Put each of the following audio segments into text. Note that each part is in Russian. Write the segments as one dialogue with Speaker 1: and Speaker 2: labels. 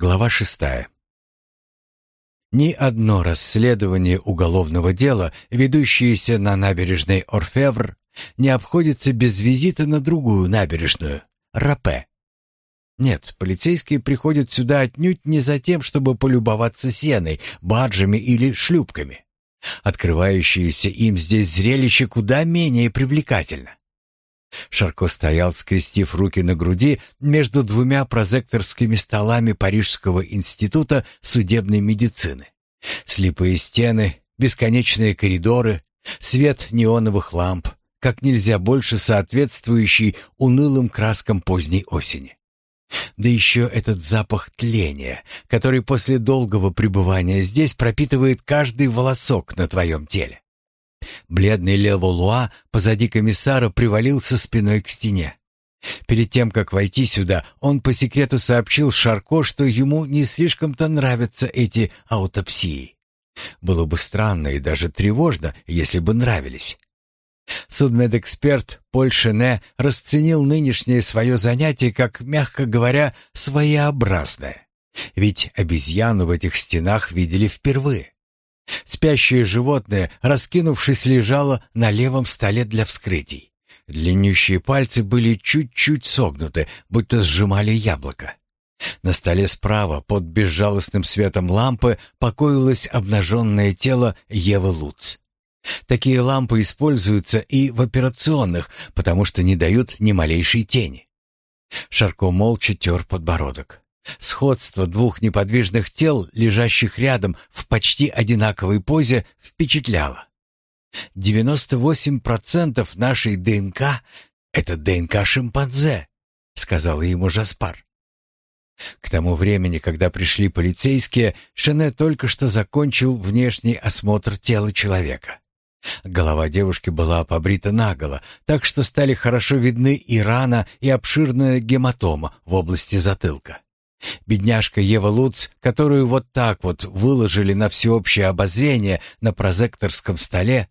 Speaker 1: Глава шестая. Ни одно расследование уголовного дела, ведущееся на набережной Орфевр, не обходится без визита на другую набережную — Рапе. Нет, полицейские приходят сюда отнюдь не за тем, чтобы полюбоваться сеной, баржами или шлюпками. Открывающееся им здесь зрелище куда менее привлекательно. Шарко стоял, скрестив руки на груди между двумя прозекторскими столами Парижского института судебной медицины. Слепые стены, бесконечные коридоры, свет неоновых ламп, как нельзя больше соответствующий унылым краскам поздней осени. Да еще этот запах тления, который после долгого пребывания здесь пропитывает каждый волосок на твоем теле. Бледный Леволуа позади комиссара привалился спиной к стене. Перед тем, как войти сюда, он по секрету сообщил Шарко, что ему не слишком-то нравятся эти аутопсии. Было бы странно и даже тревожно, если бы нравились. Судмедэксперт Поль Шене расценил нынешнее свое занятие как, мягко говоря, своеобразное. Ведь обезьяну в этих стенах видели впервые. Спящее животное, раскинувшись, лежало на левом столе для вскрытий. Длиннющие пальцы были чуть-чуть согнуты, будто сжимали яблоко. На столе справа, под безжалостным светом лампы, покоилось обнаженное тело Евы Луц. Такие лампы используются и в операционных, потому что не дают ни малейшей тени. Шарко молча тер подбородок. Сходство двух неподвижных тел, лежащих рядом в почти одинаковой позе, впечатляло. 98% нашей ДНК — это ДНК шимпанзе, сказала ему Жаспар. К тому времени, когда пришли полицейские, Шене только что закончил внешний осмотр тела человека. Голова девушки была побрита наголо, так что стали хорошо видны и рана, и обширная гематома в области затылка. Бедняжка Ева Луц, которую вот так вот выложили на всеобщее обозрение на прозекторском столе,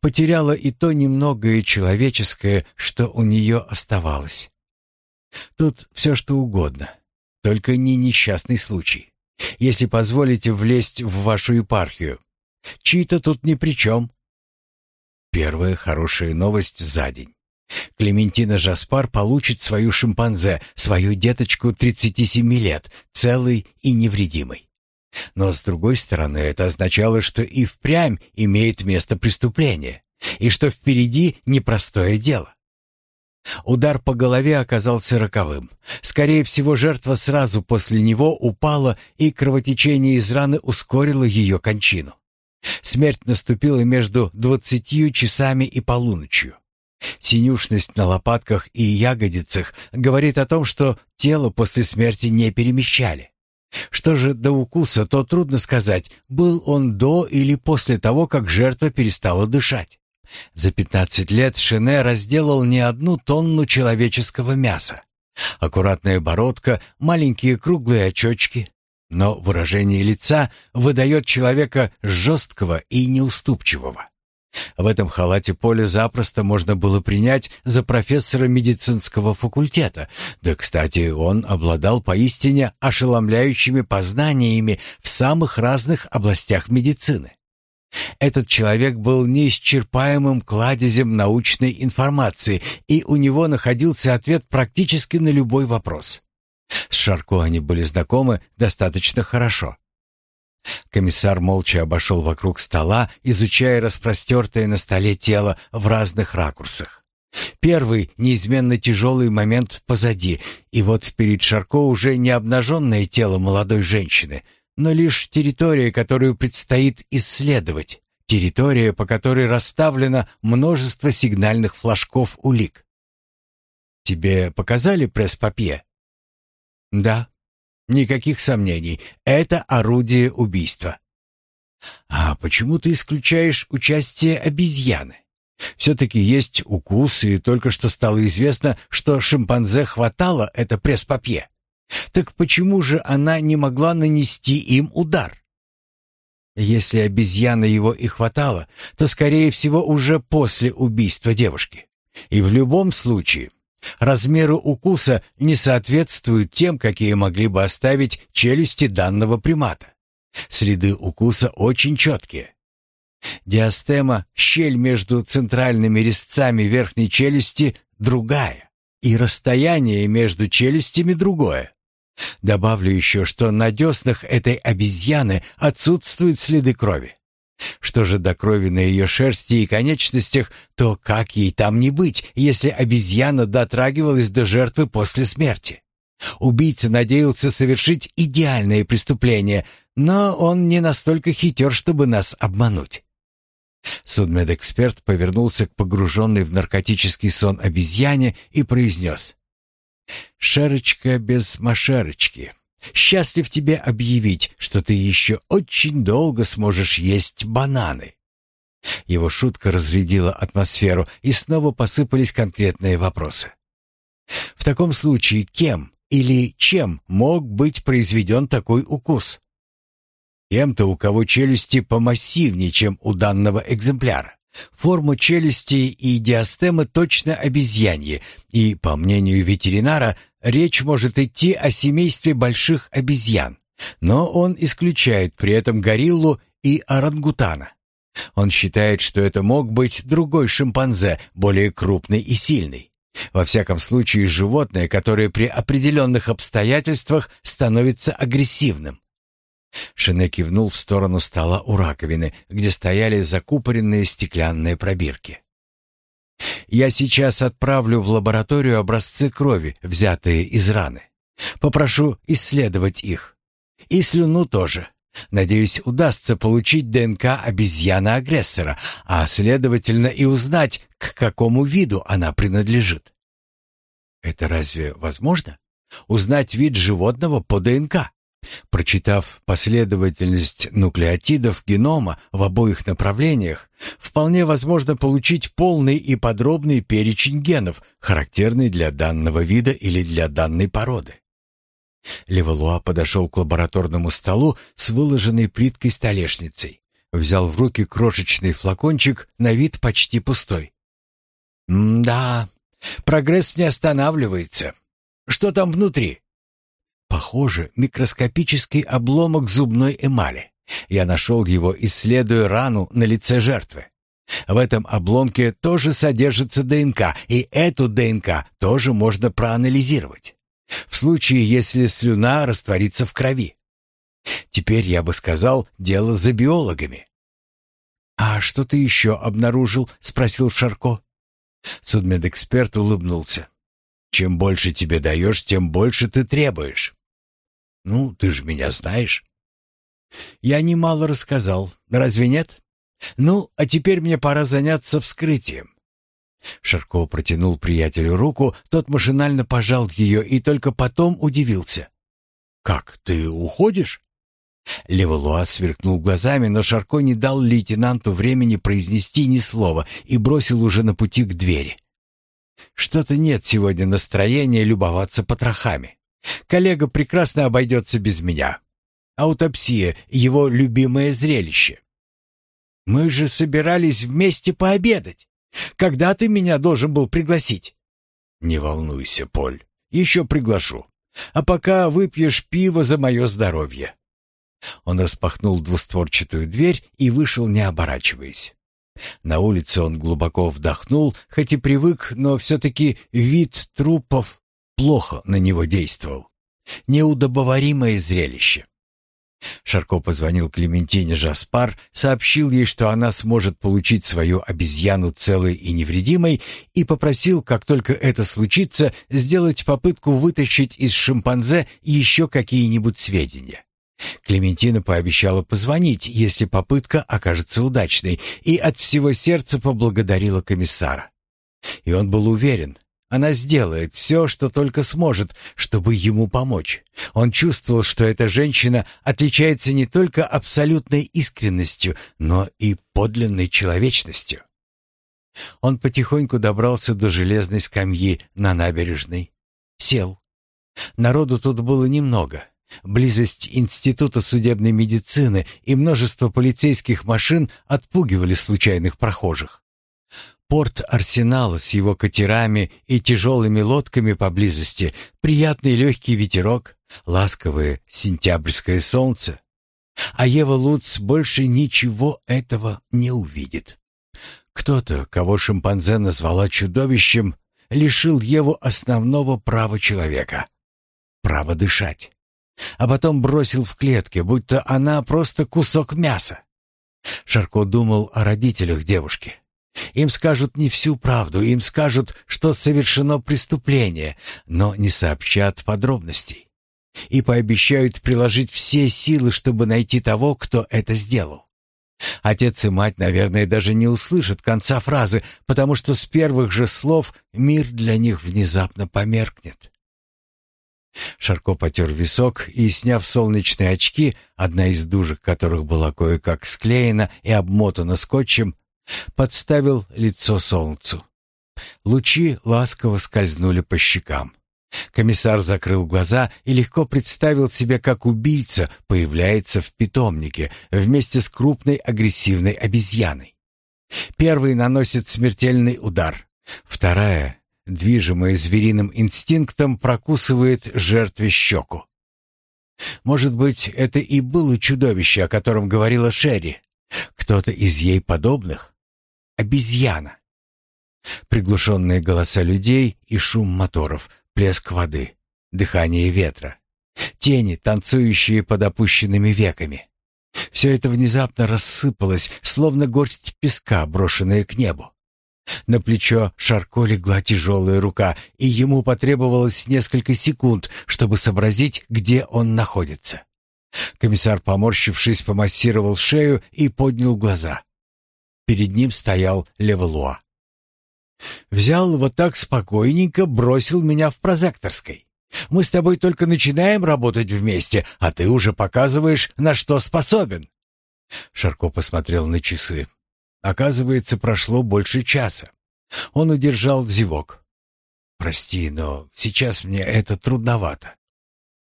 Speaker 1: потеряла и то немногое человеческое, что у нее оставалось. Тут все что угодно, только не несчастный случай. Если позволите влезть в вашу епархию, чьи-то тут ни при чем. Первая хорошая новость за день. Клементина Жаспар получит свою шимпанзе, свою деточку 37 лет, целый и невредимый. Но с другой стороны, это означало, что и впрямь имеет место преступление, и что впереди непростое дело. Удар по голове оказался роковым. Скорее всего, жертва сразу после него упала, и кровотечение из раны ускорило ее кончину. Смерть наступила между двадцатью часами и полуночью. Синюшность на лопатках и ягодицах говорит о том, что тело после смерти не перемещали. Что же до укуса, то трудно сказать, был он до или после того, как жертва перестала дышать. За 15 лет Шене разделал не одну тонну человеческого мяса. Аккуратная бородка, маленькие круглые очечки, но выражение лица выдает человека жесткого и неуступчивого. В этом халате Поля запросто можно было принять за профессора медицинского факультета. Да, кстати, он обладал поистине ошеломляющими познаниями в самых разных областях медицины. Этот человек был неисчерпаемым кладезем научной информации, и у него находился ответ практически на любой вопрос. С Шарко они были знакомы достаточно хорошо. Комиссар молча обошел вокруг стола, изучая распростертое на столе тело в разных ракурсах. Первый, неизменно тяжелый момент позади, и вот перед Шарко уже не обнаженное тело молодой женщины, но лишь территория, которую предстоит исследовать, территория, по которой расставлено множество сигнальных флажков улик. «Тебе показали пресс-папье?» «Да», Никаких сомнений, это орудие убийства. А почему ты исключаешь участие обезьяны? Все-таки есть укусы, и только что стало известно, что шимпанзе хватало это пресс-папье. Так почему же она не могла нанести им удар? Если обезьяна его и хватала, то, скорее всего, уже после убийства девушки. И в любом случае, Размеры укуса не соответствуют тем, какие могли бы оставить челюсти данного примата. Следы укуса очень четкие. Диастема, щель между центральными резцами верхней челюсти, другая, и расстояние между челюстями другое. Добавлю еще, что на деснах этой обезьяны отсутствуют следы крови. Что же до крови на ее шерсти и конечностях, то как ей там не быть, если обезьяна дотрагивалась до жертвы после смерти? Убийца надеялся совершить идеальное преступление, но он не настолько хитер, чтобы нас обмануть. Судмедэксперт повернулся к погруженной в наркотический сон обезьяне и произнес. «Шерочка без машерочки, счастлив тебе объявить, что ты еще очень долго сможешь есть бананы». Его шутка разрядила атмосферу, и снова посыпались конкретные вопросы. В таком случае кем или чем мог быть произведен такой укус? Кем-то, у кого челюсти помассивнее, чем у данного экземпляра. Форма челюсти и диастемы точно обезьяньи, и, по мнению ветеринара, речь может идти о семействе больших обезьян, но он исключает при этом гориллу и орангутана. Он считает, что это мог быть другой шимпанзе, более крупный и сильный. Во всяком случае, животное, которое при определенных обстоятельствах становится агрессивным. Шене кивнул в сторону стола у раковины, где стояли закупоренные стеклянные пробирки. «Я сейчас отправлю в лабораторию образцы крови, взятые из раны. Попрошу исследовать их. И слюну тоже. Надеюсь, удастся получить ДНК обезьяны-агрессора, а, следовательно, и узнать, к какому виду она принадлежит». «Это разве возможно? Узнать вид животного по ДНК?» Прочитав последовательность нуклеотидов генома в обоих направлениях, вполне возможно получить полный и подробный перечень генов, характерный для данного вида или для данной породы. Левалуа подошел к лабораторному столу с выложенной плиткой столешницей, взял в руки крошечный флакончик, на вид почти пустой. «Да, прогресс не останавливается. Что там внутри?» Похоже, микроскопический обломок зубной эмали. Я нашел его, исследуя рану на лице жертвы. В этом обломке тоже содержится ДНК, и эту ДНК тоже можно проанализировать. В случае, если слюна растворится в крови. Теперь я бы сказал, дело за биологами. «А что ты еще обнаружил?» — спросил Шарко. Судмедэксперт улыбнулся. «Чем больше тебе даешь, тем больше ты требуешь. Ну, ты же меня знаешь. Я немало рассказал, разве нет? Ну, а теперь мне пора заняться вскрытием. Шарко протянул приятелю руку, тот машинально пожал ее и только потом удивился. «Как, ты уходишь?» Леволуа сверкнул глазами, но Шарко не дал лейтенанту времени произнести ни слова и бросил уже на пути к двери. «Что-то нет сегодня настроения любоваться потрохами. Коллега прекрасно обойдется без меня. Аутопсия — его любимое зрелище. Мы же собирались вместе пообедать. Когда ты меня должен был пригласить? Не волнуйся, Поль, еще приглашу. А пока выпьешь пиво за мое здоровье. Он распахнул двустворчатую дверь и вышел, не оборачиваясь. На улице он глубоко вдохнул, хоть и привык, но все-таки вид трупов плохо на него действовал. Неудобоваримое зрелище. Шарко позвонил Клементине Жаспар, сообщил ей, что она сможет получить свою обезьяну целой и невредимой, и попросил, как только это случится, сделать попытку вытащить из шимпанзе еще какие-нибудь сведения. Клементина пообещала позвонить, если попытка окажется удачной, и от всего сердца поблагодарила комиссара. И он был уверен, она сделает все, что только сможет, чтобы ему помочь. Он чувствовал, что эта женщина отличается не только абсолютной искренностью, но и подлинной человечностью. Он потихоньку добрался до железной скамьи на набережной. Сел. Народу тут было немного. Близость Института судебной медицины и множество полицейских машин отпугивали случайных прохожих. Порт Арсенала с его катерами и тяжелыми лодками поблизости, приятный легкий ветерок, ласковое сентябрьское солнце. А Ева Луц больше ничего этого не увидит. Кто-то, кого шимпанзе назвала чудовищем, лишил Еву основного права человека — права дышать. А потом бросил в клетке, будто она просто кусок мяса. Шарко думал о родителях девушки. Им скажут не всю правду, им скажут, что совершено преступление, но не сообщат подробностей. И пообещают приложить все силы, чтобы найти того, кто это сделал. Отец и мать, наверное, даже не услышат конца фразы, потому что с первых же слов мир для них внезапно померкнет. Шарко потер висок и, сняв солнечные очки, одна из дужек которых была кое-как склеена и обмотана скотчем, подставил лицо солнцу. Лучи ласково скользнули по щекам. Комиссар закрыл глаза и легко представил себе, как убийца появляется в питомнике вместе с крупной агрессивной обезьяной. Первый наносит смертельный удар. Вторая, движимая звериным инстинктом, прокусывает жертве щеку. Может быть, это и было чудовище, о котором говорила Шерри. Кто-то из ей подобных? Обезьяна. Приглушенные голоса людей и шум моторов — плеск воды, дыхание ветра, тени, танцующие под опущенными веками. Все это внезапно рассыпалось, словно горсть песка, брошенная к небу. На плечо Шарко легла тяжелая рука, и ему потребовалось несколько секунд, чтобы сообразить, где он находится. Комиссар, поморщившись, помассировал шею и поднял глаза. Перед ним стоял Левелуа. Взял вот так спокойненько, бросил меня в прозекторской. Мы с тобой только начинаем работать вместе, а ты уже показываешь, на что способен. Шарко посмотрел на часы. Оказывается, прошло больше часа. Он удержал зевок. Прости, но сейчас мне это трудновато.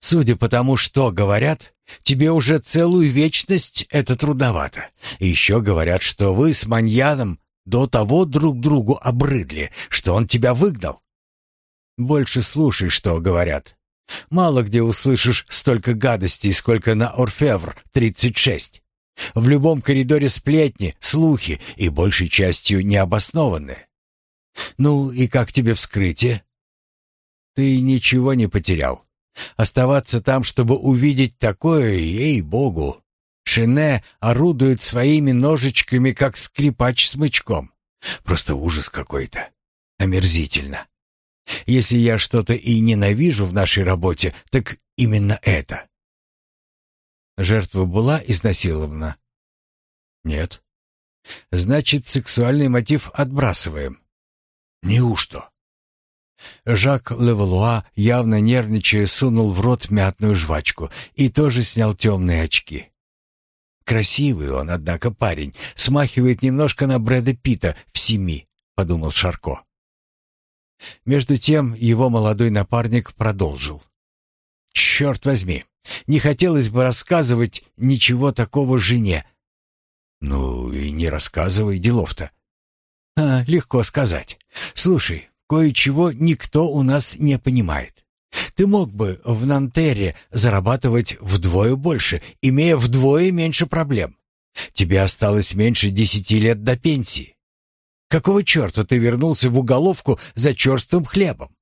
Speaker 1: Судя по тому, что говорят, тебе уже целую вечность это трудновато. И еще говорят, что вы с Маньяном до того друг другу обрыдли, что он тебя выгнал. Больше слушай, что говорят. Мало где услышишь столько гадостей, сколько на Орфевр 36. В любом коридоре сплетни, слухи и большей частью необоснованные. Ну и как тебе вскрытие? Ты ничего не потерял. Оставаться там, чтобы увидеть такое, ей-богу, Шине орудует своими ножичками, как скрипач смычком. Просто ужас какой-то. Омерзительно. Если я что-то и ненавижу в нашей работе, так именно это. Жертва была изнасилована? Нет. Значит, сексуальный мотив отбрасываем. Неужто? Жак Левалуа, явно нервничая, сунул в рот мятную жвачку и тоже снял темные очки. Красивый он, однако, парень. Смахивает немножко на Брэда Питта в «Семи», — подумал Шарко. Между тем его молодой напарник продолжил. «Черт возьми, не хотелось бы рассказывать ничего такого жене». «Ну и не рассказывай делов-то». «А, легко сказать. Слушай, кое-чего никто у нас не понимает. Ты мог бы в Нантере зарабатывать вдвое больше, имея вдвое меньше проблем. Тебе осталось меньше десяти лет до пенсии. Какого черта ты вернулся в уголовку за черствым хлебом?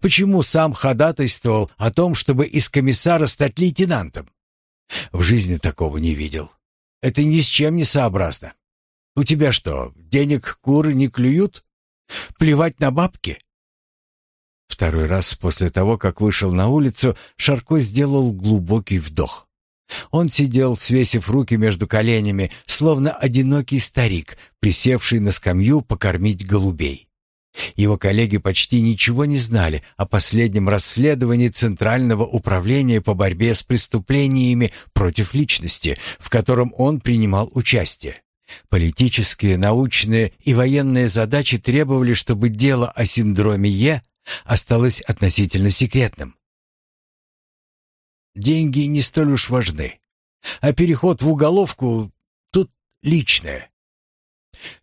Speaker 1: Почему сам ходатайствовал о том, чтобы из комиссара стать лейтенантом? В жизни такого не видел. Это ни с чем не сообразно. У тебя что, денег куры не клюют? Плевать на бабки? Второй раз после того, как вышел на улицу, Шарко сделал глубокий вдох. Он сидел, свесив руки между коленями, словно одинокий старик, присевший на скамью покормить голубей. Его коллеги почти ничего не знали о последнем расследовании Центрального управления по борьбе с преступлениями против личности, в котором он принимал участие. Политические, научные и военные задачи требовали, чтобы дело о синдроме Е осталось относительно секретным. Деньги не столь уж важны, а переход в уголовку тут личное.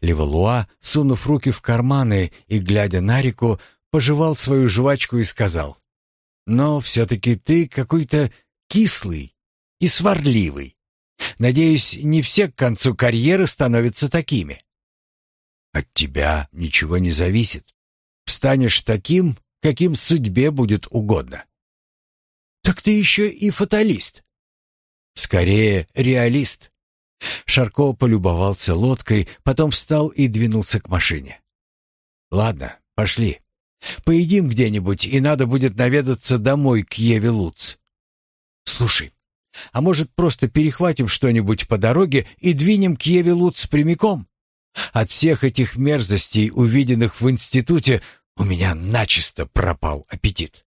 Speaker 1: Левалуа, сунув руки в карманы и глядя на реку, пожевал свою жвачку и сказал, «Но все-таки ты какой-то кислый и сварливый. Надеюсь, не все к концу карьеры становятся такими». «От тебя ничего не зависит. Станешь таким, каким судьбе будет угодно». «Так ты еще и фаталист». «Скорее, реалист». Шарко полюбовался лодкой, потом встал и двинулся к машине. «Ладно, пошли. Поедим где-нибудь, и надо будет наведаться домой к Еве Луц. Слушай, а может просто перехватим что-нибудь по дороге и двинем к Еве Луц прямиком? От всех этих мерзостей, увиденных в институте, у меня начисто пропал аппетит».